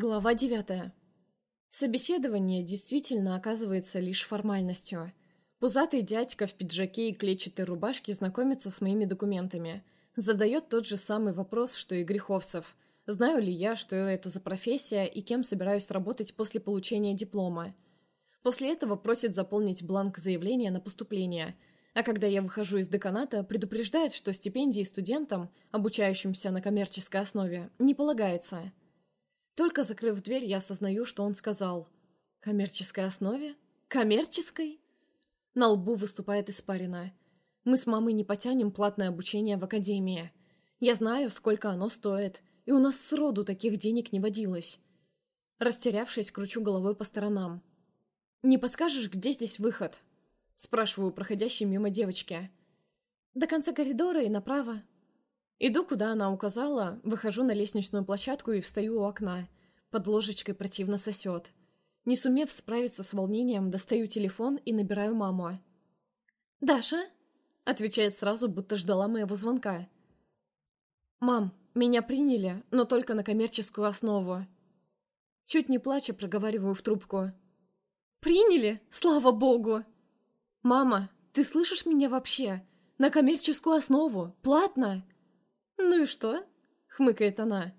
Глава девятая. Собеседование действительно оказывается лишь формальностью. Пузатый дядька в пиджаке и клетчатой рубашке знакомится с моими документами. Задает тот же самый вопрос, что и Греховцев. Знаю ли я, что это за профессия и кем собираюсь работать после получения диплома. После этого просит заполнить бланк заявления на поступление. А когда я выхожу из деканата, предупреждает, что стипендии студентам, обучающимся на коммерческой основе, не полагается. Только закрыв дверь, я осознаю, что он сказал. «Коммерческой основе? Коммерческой?» На лбу выступает испарина. Мы с мамой не потянем платное обучение в академии. Я знаю, сколько оно стоит, и у нас сроду таких денег не водилось. Растерявшись, кручу головой по сторонам. «Не подскажешь, где здесь выход?» Спрашиваю проходящей мимо девочки. «До конца коридора и направо», Иду, куда она указала, выхожу на лестничную площадку и встаю у окна. Под ложечкой противно сосет. Не сумев справиться с волнением, достаю телефон и набираю маму. «Даша?» — отвечает сразу, будто ждала моего звонка. «Мам, меня приняли, но только на коммерческую основу». Чуть не плача, проговариваю в трубку. «Приняли? Слава богу!» «Мама, ты слышишь меня вообще? На коммерческую основу, платно!» «Ну и что?» — хмыкает она.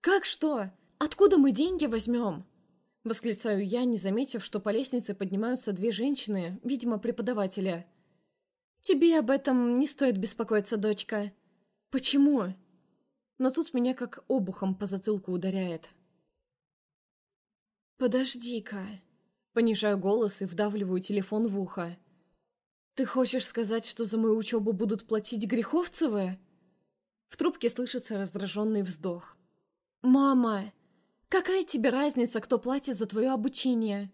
«Как что? Откуда мы деньги возьмем?» Восклицаю я, не заметив, что по лестнице поднимаются две женщины, видимо, преподаватели. «Тебе об этом не стоит беспокоиться, дочка». «Почему?» Но тут меня как обухом по затылку ударяет. «Подожди-ка». Понижаю голос и вдавливаю телефон в ухо. «Ты хочешь сказать, что за мою учебу будут платить Греховцевы?» В трубке слышится раздраженный вздох. «Мама, какая тебе разница, кто платит за твое обучение?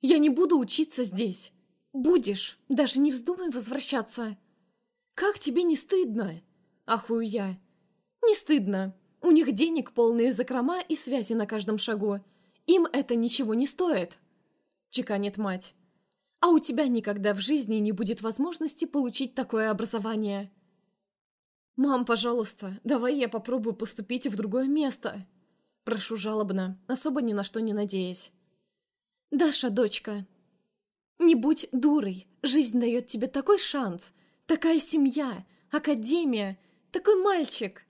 Я не буду учиться здесь. Будешь, даже не вздумай возвращаться. Как тебе не стыдно?» Ахую я. «Не стыдно. У них денег полные закрома и связи на каждом шагу. Им это ничего не стоит», — чеканит мать. «А у тебя никогда в жизни не будет возможности получить такое образование». «Мам, пожалуйста, давай я попробую поступить в другое место!» Прошу жалобно, особо ни на что не надеясь. «Даша, дочка, не будь дурой, жизнь дает тебе такой шанс, такая семья, академия, такой мальчик.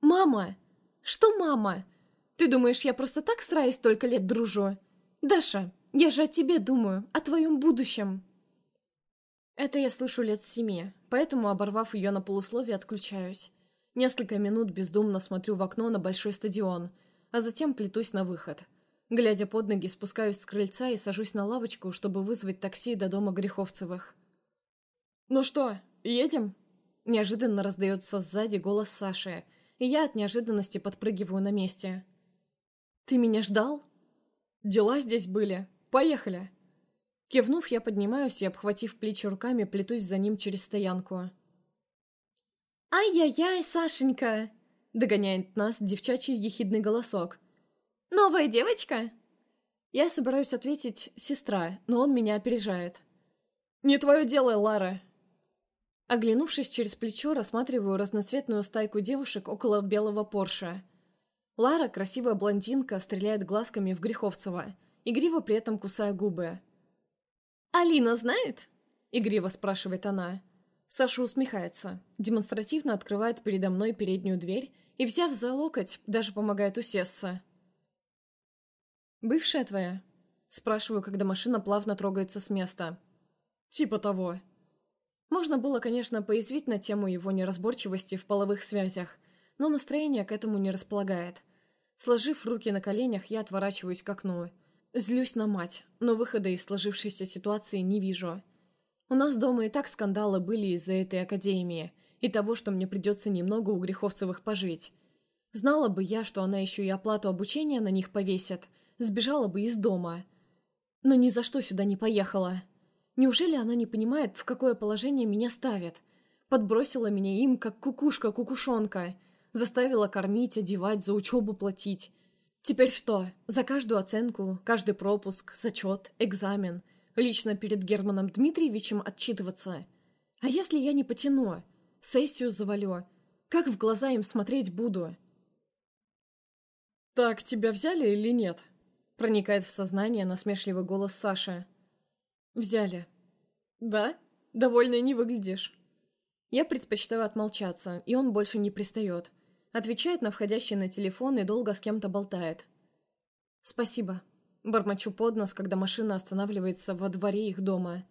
Мама! Что мама? Ты думаешь, я просто так с Раей столько лет дружу? Даша, я же о тебе думаю, о твоем будущем!» Это я слышу лет с семи, поэтому, оборвав ее на полусловие, отключаюсь. Несколько минут бездумно смотрю в окно на большой стадион, а затем плетусь на выход. Глядя под ноги, спускаюсь с крыльца и сажусь на лавочку, чтобы вызвать такси до дома Греховцевых. «Ну что, едем?» Неожиданно раздается сзади голос Саши, и я от неожиданности подпрыгиваю на месте. «Ты меня ждал?» «Дела здесь были. Поехали!» Кивнув, я поднимаюсь и, обхватив плечи руками, плетусь за ним через стоянку. «Ай-яй-яй, Сашенька!» — догоняет нас девчачий ехидный голосок. «Новая девочка?» Я собираюсь ответить «сестра», но он меня опережает. «Не твое дело, Лара!» Оглянувшись через плечо, рассматриваю разноцветную стайку девушек около белого Порше. Лара, красивая блондинка, стреляет глазками в Греховцева, игриво при этом кусая губы. «Алина знает?» — игриво спрашивает она. Саша усмехается, демонстративно открывает передо мной переднюю дверь и, взяв за локоть, даже помогает усесться. «Бывшая твоя?» — спрашиваю, когда машина плавно трогается с места. «Типа того». Можно было, конечно, поязвить на тему его неразборчивости в половых связях, но настроение к этому не располагает. Сложив руки на коленях, я отворачиваюсь к окну — Злюсь на мать, но выхода из сложившейся ситуации не вижу. У нас дома и так скандалы были из-за этой академии и того, что мне придется немного у Греховцевых пожить. Знала бы я, что она еще и оплату обучения на них повесит, сбежала бы из дома. Но ни за что сюда не поехала. Неужели она не понимает, в какое положение меня ставит? Подбросила меня им, как кукушка-кукушонка. Заставила кормить, одевать, за учебу платить. Теперь что? За каждую оценку, каждый пропуск, зачет, экзамен лично перед Германом Дмитриевичем отчитываться? А если я не потяну? Сессию завалю? Как в глаза им смотреть буду? «Так, тебя взяли или нет?» Проникает в сознание насмешливый голос Саши. «Взяли». «Да? Довольно не выглядишь». Я предпочитаю отмолчаться, и он больше не пристает. Отвечает на входящий на телефон и долго с кем-то болтает. «Спасибо». Бормочу под нос, когда машина останавливается во дворе их дома.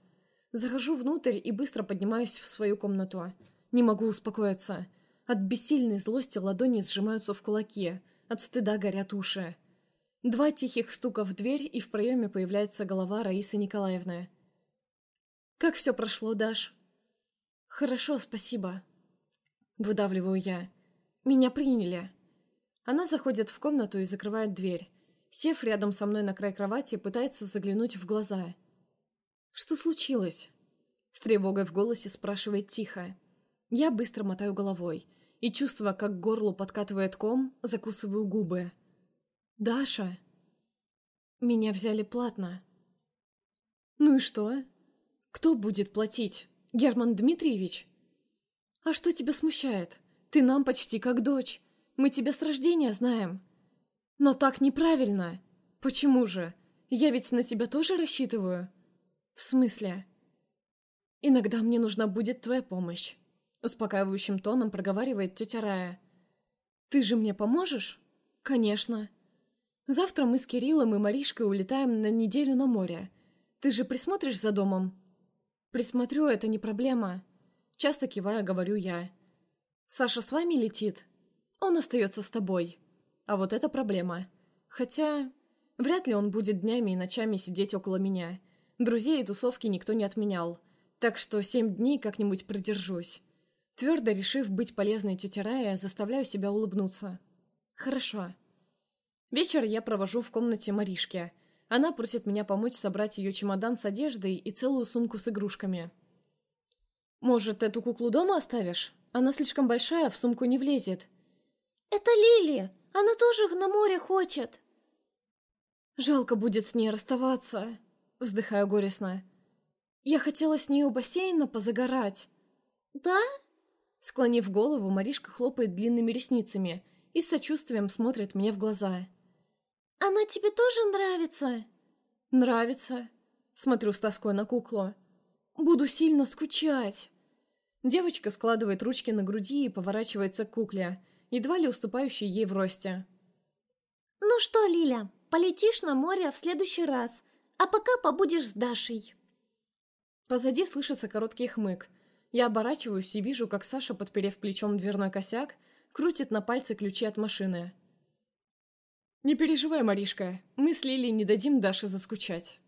Захожу внутрь и быстро поднимаюсь в свою комнату. Не могу успокоиться. От бессильной злости ладони сжимаются в кулаки. От стыда горят уши. Два тихих стука в дверь, и в проеме появляется голова Раисы Николаевны. «Как все прошло, Даш?» «Хорошо, спасибо». Выдавливаю я. «Меня приняли». Она заходит в комнату и закрывает дверь. Сев рядом со мной на край кровати, пытается заглянуть в глаза. «Что случилось?» С тревогой в голосе спрашивает тихо. Я быстро мотаю головой и, чувствуя, как горло подкатывает ком, закусываю губы. «Даша!» «Меня взяли платно». «Ну и что? Кто будет платить? Герман Дмитриевич?» «А что тебя смущает? Ты нам почти как дочь. Мы тебя с рождения знаем». «Но так неправильно. Почему же? Я ведь на тебя тоже рассчитываю». «В смысле?» «Иногда мне нужна будет твоя помощь. Успокаивающим тоном проговаривает тетя Рая. «Ты же мне поможешь?» «Конечно». «Завтра мы с Кириллом и Маришкой улетаем на неделю на море. Ты же присмотришь за домом?» «Присмотрю, это не проблема». Часто кивая, говорю я. «Саша с вами летит?» «Он остается с тобой». А вот это проблема. Хотя... Вряд ли он будет днями и ночами сидеть около меня. Друзей и тусовки никто не отменял. Так что семь дней как-нибудь продержусь. Твердо решив быть полезной тете Рая, заставляю себя улыбнуться. Хорошо. Вечер я провожу в комнате Маришки. Она просит меня помочь собрать ее чемодан с одеждой и целую сумку с игрушками. «Может, эту куклу дома оставишь? Она слишком большая, в сумку не влезет». «Это Лили! Она тоже на море хочет!» «Жалко будет с ней расставаться», — вздыхаю горестно. «Я хотела с ней у бассейна позагорать». «Да?» Склонив голову, Маришка хлопает длинными ресницами и с сочувствием смотрит мне в глаза. «Она тебе тоже нравится?» «Нравится». Смотрю с тоской на куклу. «Буду сильно скучать». Девочка складывает ручки на груди и поворачивается к кукле, едва ли уступающей ей в росте. «Ну что, Лиля, полетишь на море в следующий раз, а пока побудешь с Дашей». Позади слышится короткий хмык, я оборачиваюсь и вижу, как Саша, подперев плечом дверной косяк, крутит на пальце ключи от машины. «Не переживай, Маришка, мы с Лилей не дадим Даше заскучать».